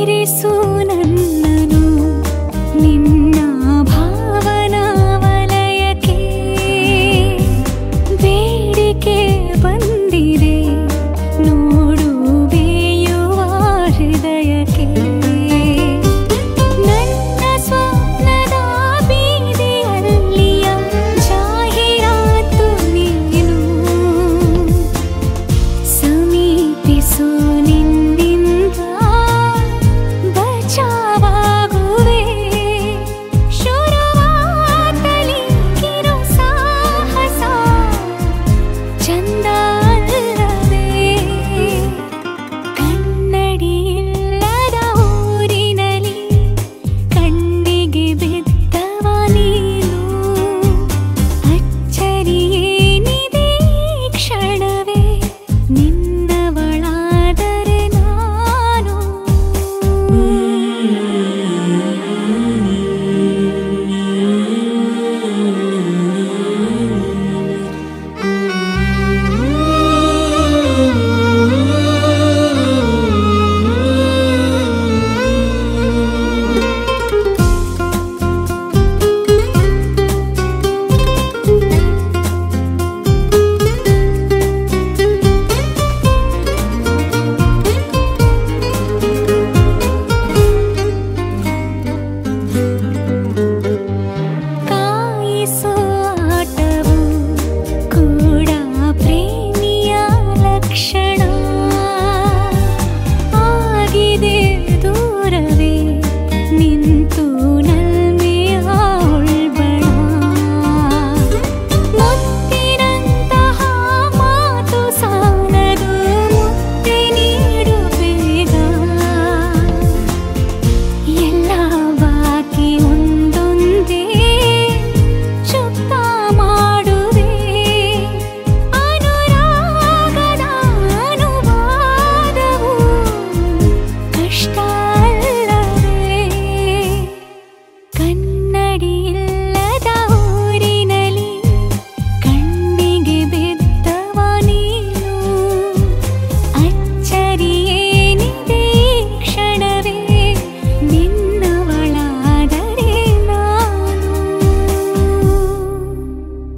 iris